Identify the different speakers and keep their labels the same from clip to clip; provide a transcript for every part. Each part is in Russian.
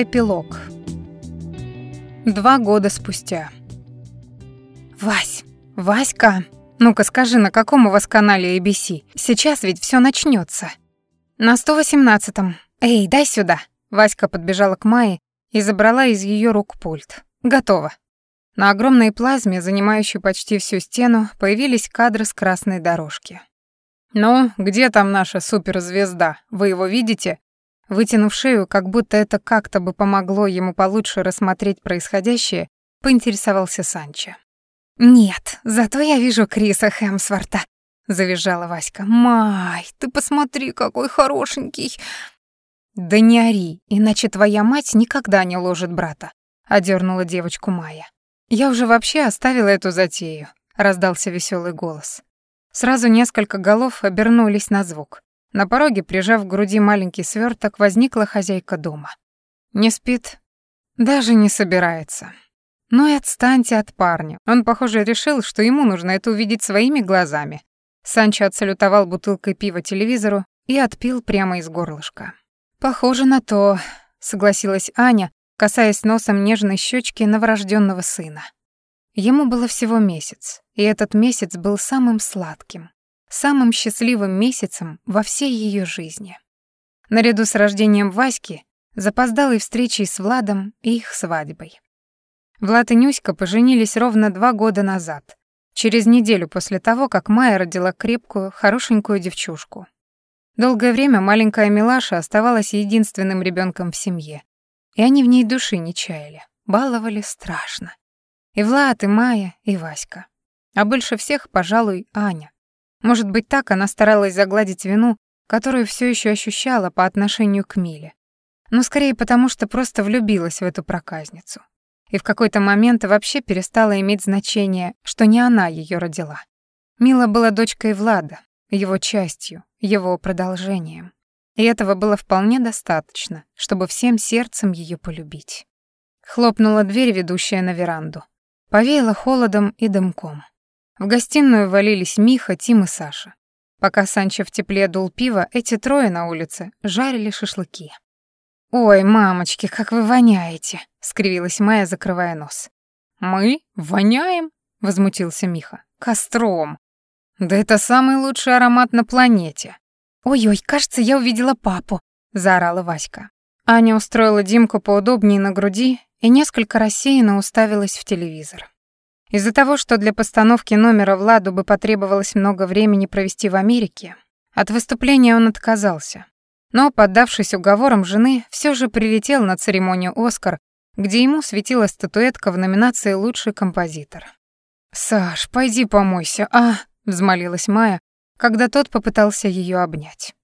Speaker 1: Эпилог. Два года спустя. «Вась, Васька, ну-ка скажи, на каком у вас канале ABC? Сейчас ведь все начнется. «На 118-м. Эй, дай сюда!» Васька подбежала к Майе и забрала из ее рук пульт. «Готово». На огромной плазме, занимающей почти всю стену, появились кадры с красной дорожки. «Ну, где там наша суперзвезда? Вы его видите?» Вытянув шею, как будто это как-то бы помогло ему получше рассмотреть происходящее, поинтересовался Санчо. «Нет, зато я вижу Криса Хемсворта», — завизжала Васька. «Май, ты посмотри, какой хорошенький!» «Да не ори, иначе твоя мать никогда не ложит брата», — одернула девочку Майя. «Я уже вообще оставила эту затею», — раздался веселый голос. Сразу несколько голов обернулись на звук. На пороге, прижав к груди маленький сверток, возникла хозяйка дома. Не спит, даже не собирается. Ну и отстаньте от парня. Он, похоже, решил, что ему нужно это увидеть своими глазами. Санчо отсалютовал бутылкой пива телевизору и отпил прямо из горлышка. «Похоже на то», — согласилась Аня, касаясь носом нежной щечки новорожденного сына. Ему было всего месяц, и этот месяц был самым сладким самым счастливым месяцем во всей ее жизни. Наряду с рождением Васьки, запоздалой встречей с Владом и их свадьбой. Влад и Нюська поженились ровно два года назад, через неделю после того, как Майя родила крепкую, хорошенькую девчушку. Долгое время маленькая Милаша оставалась единственным ребенком в семье, и они в ней души не чаяли, баловали страшно. И Влад, и Майя, и Васька. А больше всех, пожалуй, Аня, может быть, так она старалась загладить вину, которую все еще ощущала по отношению к Миле. Но скорее потому, что просто влюбилась в эту проказницу. И в какой-то момент вообще перестала иметь значение, что не она ее родила. Мила была дочкой Влада, его частью, его продолжением. И этого было вполне достаточно, чтобы всем сердцем ее полюбить. Хлопнула дверь, ведущая на веранду. Повеяло холодом и дымком. В гостиную валились Миха, Тим и Саша. Пока Санчо в тепле дул пиво, эти трое на улице жарили шашлыки. «Ой, мамочки, как вы воняете!» — скривилась Майя, закрывая нос. «Мы? Воняем?» — возмутился Миха. «Костром. Да это самый лучший аромат на планете». «Ой-ой, кажется, я увидела папу», — заорала Васька. Аня устроила Димку поудобнее на груди и несколько рассеянно уставилась в телевизор. Из-за того, что для постановки номера Владу бы потребовалось много времени провести в Америке, от выступления он отказался. Но, поддавшись уговорам жены, все же прилетел на церемонию «Оскар», где ему светила статуэтка в номинации «Лучший композитор». «Саш, пойди помойся, а?» — взмолилась Майя, когда тот попытался ее обнять.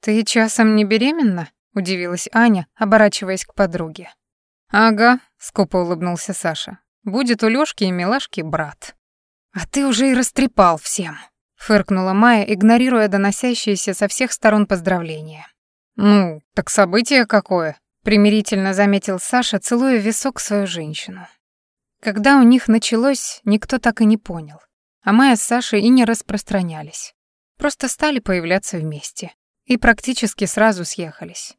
Speaker 1: «Ты часом не беременна?» — удивилась Аня, оборачиваясь к подруге. «Ага», — скупо улыбнулся Саша. Будет у Лёшки и Милашки брат. А ты уже и растрепал всем, фыркнула Майя, игнорируя доносящиеся со всех сторон поздравления. Ну, так событие какое, примирительно заметил Саша, целуя висок свою женщину. Когда у них началось, никто так и не понял. А Майя с Сашей и не распространялись. Просто стали появляться вместе. И практически сразу съехались.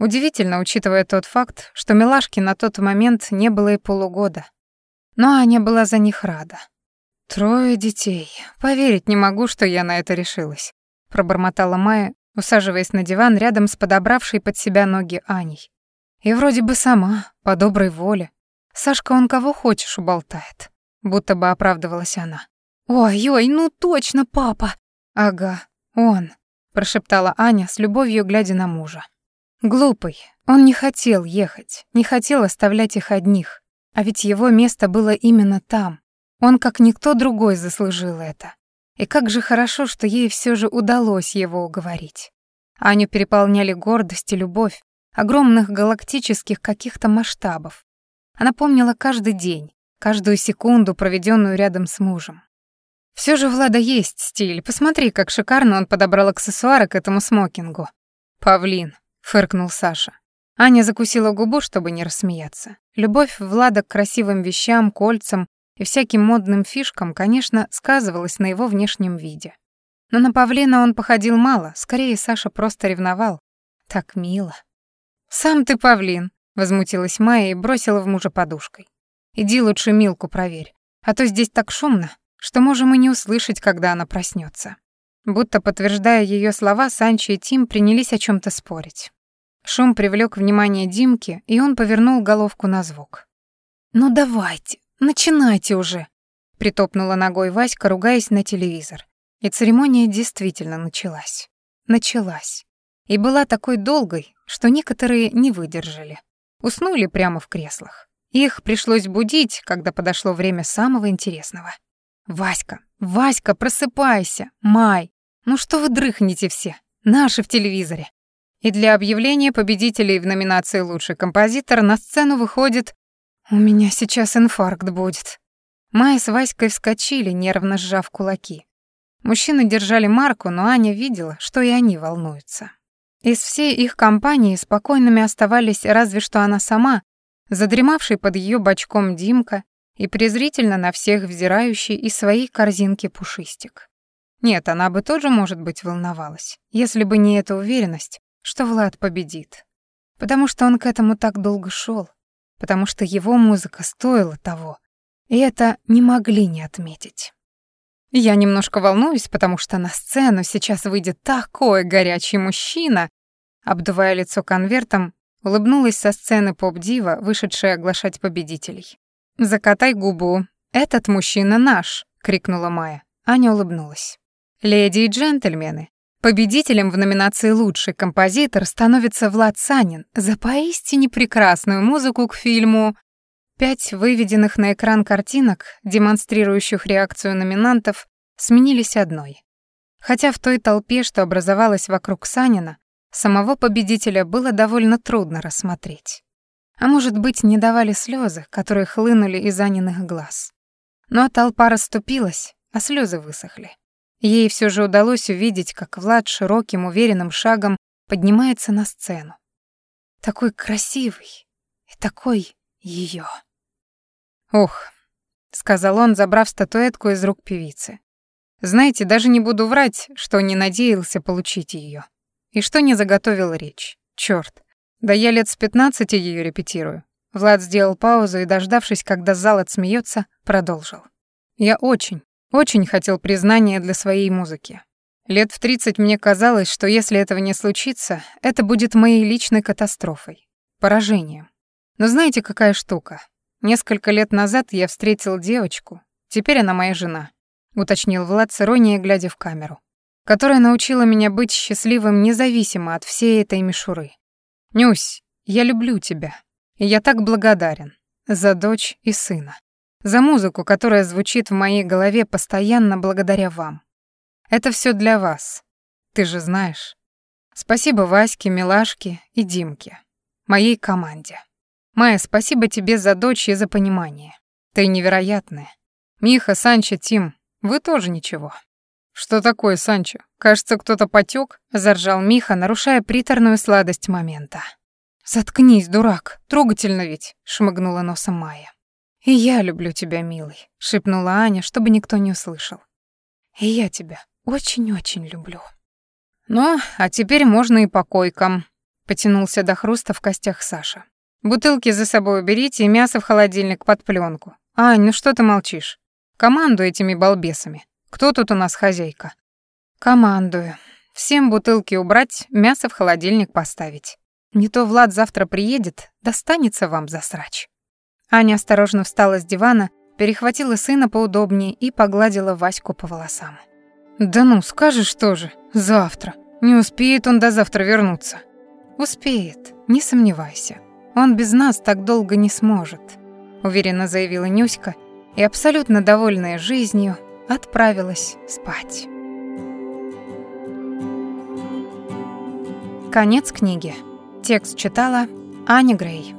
Speaker 1: Удивительно, учитывая тот факт, что Милашке на тот момент не было и полугода, но Аня была за них рада. «Трое детей. Поверить не могу, что я на это решилась», — пробормотала Майя, усаживаясь на диван рядом с подобравшей под себя ноги Аней. «И вроде бы сама, по доброй воле. Сашка он кого хочешь уболтает», — будто бы оправдывалась она. «Ой-ой, ну точно, папа!» «Ага, он», — прошептала Аня с любовью, глядя на мужа. «Глупый. Он не хотел ехать, не хотел оставлять их одних. А ведь его место было именно там. Он, как никто другой, заслужил это. И как же хорошо, что ей все же удалось его уговорить. Аню переполняли гордость и любовь, огромных галактических каких-то масштабов. Она помнила каждый день, каждую секунду, проведенную рядом с мужем. Все же Влада есть стиль. Посмотри, как шикарно он подобрал аксессуары к этому смокингу. Павлин, фыркнул Саша. Аня закусила губу, чтобы не рассмеяться. Любовь Влада к красивым вещам, кольцам и всяким модным фишкам, конечно, сказывалась на его внешнем виде. Но на павлина он походил мало, скорее Саша просто ревновал. Так мило. «Сам ты павлин», возмутилась Майя и бросила в мужа подушкой. «Иди лучше Милку проверь, а то здесь так шумно, что можем и не услышать, когда она проснется. Будто подтверждая ее слова, Санчо и Тим принялись о чем то спорить. Шум привлек внимание Димки, и он повернул головку на звук. «Ну давайте, начинайте уже!» Притопнула ногой Васька, ругаясь на телевизор. И церемония действительно началась. Началась. И была такой долгой, что некоторые не выдержали. Уснули прямо в креслах. Их пришлось будить, когда подошло время самого интересного. «Васька, Васька, просыпайся! Май! Ну что вы дрыхнете все? Наши в телевизоре!» И для объявления победителей в номинации «Лучший композитор» на сцену выходит «У меня сейчас инфаркт будет». Майя с Васькой вскочили, нервно сжав кулаки. Мужчины держали марку, но Аня видела, что и они волнуются. Из всей их компании спокойными оставались разве что она сама, задремавший под ее бочком Димка и презрительно на всех взирающий из своей корзинки пушистик. Нет, она бы тоже, может быть, волновалась, если бы не эта уверенность, что Влад победит. Потому что он к этому так долго шел, потому что его музыка стоила того, и это не могли не отметить. Я немножко волнуюсь, потому что на сцену сейчас выйдет такой горячий мужчина, обдувая лицо конвертом, улыбнулась со сцены поп-дива, вышедшая оглашать победителей. «Закатай губу. Этот мужчина наш!» — крикнула Майя. Аня улыбнулась. «Леди и джентльмены, победителем в номинации «Лучший композитор» становится Влад Санин за поистине прекрасную музыку к фильму Пять выведенных на экран картинок, демонстрирующих реакцию номинантов, сменились одной. Хотя в той толпе, что образовалась вокруг Санина, самого победителя было довольно трудно рассмотреть. А может быть, не давали слезы, которые хлынули из Аниных глаз. Но толпа расступилась, а слезы высохли. Ей все же удалось увидеть, как Влад широким, уверенным шагом поднимается на сцену. Такой красивый и такой ее. «Ох», — сказал он, забрав статуэтку из рук певицы. «Знаете, даже не буду врать, что не надеялся получить ее. И что не заготовил речь. Чёрт. Да я лет с пятнадцати ее репетирую». Влад сделал паузу и, дождавшись, когда зал отсмеется, продолжил. «Я очень, очень хотел признания для своей музыки. Лет в тридцать мне казалось, что если этого не случится, это будет моей личной катастрофой, поражением. Но знаете, какая штука? Несколько лет назад я встретил девочку, теперь она моя жена, уточнил Влад с иронией, глядя в камеру, которая научила меня быть счастливым независимо от всей этой мишуры. Нюсь, я люблю тебя, и я так благодарен за дочь и сына, за музыку, которая звучит в моей голове постоянно благодаря вам. Это все для вас, ты же знаешь. Спасибо Ваське, Милашке и Димке, моей команде. Майя, спасибо тебе за дочь и за понимание. Ты невероятная. Миха, Санчо, Тим, вы тоже ничего. Что такое, Санчо? Кажется, кто-то потёк, заржал Миха, нарушая приторную сладость момента. Заткнись, дурак, трогательно ведь, шмыгнула носом Майя. И я люблю тебя, милый, шипнула Аня, чтобы никто не услышал. И я тебя очень-очень люблю. Ну, а теперь можно и по койкам, потянулся до хруста в костях Саша. Бутылки за собой уберите и мясо в холодильник под пленку. Ань, ну что ты молчишь? Командуй этими балбесами. Кто тут у нас хозяйка? Командую. Всем бутылки убрать, мясо в холодильник поставить. Не то Влад завтра приедет, достанется вам засрач. Аня осторожно встала с дивана, перехватила сына поудобнее и погладила Ваську по волосам. «Да ну, скажешь тоже, завтра. Не успеет он до завтра вернуться». «Успеет, не сомневайся», он без нас так долго не сможет, уверенно заявила Нюська и абсолютно довольная жизнью отправилась спать. Конец книги. Текст читала Аня Грей.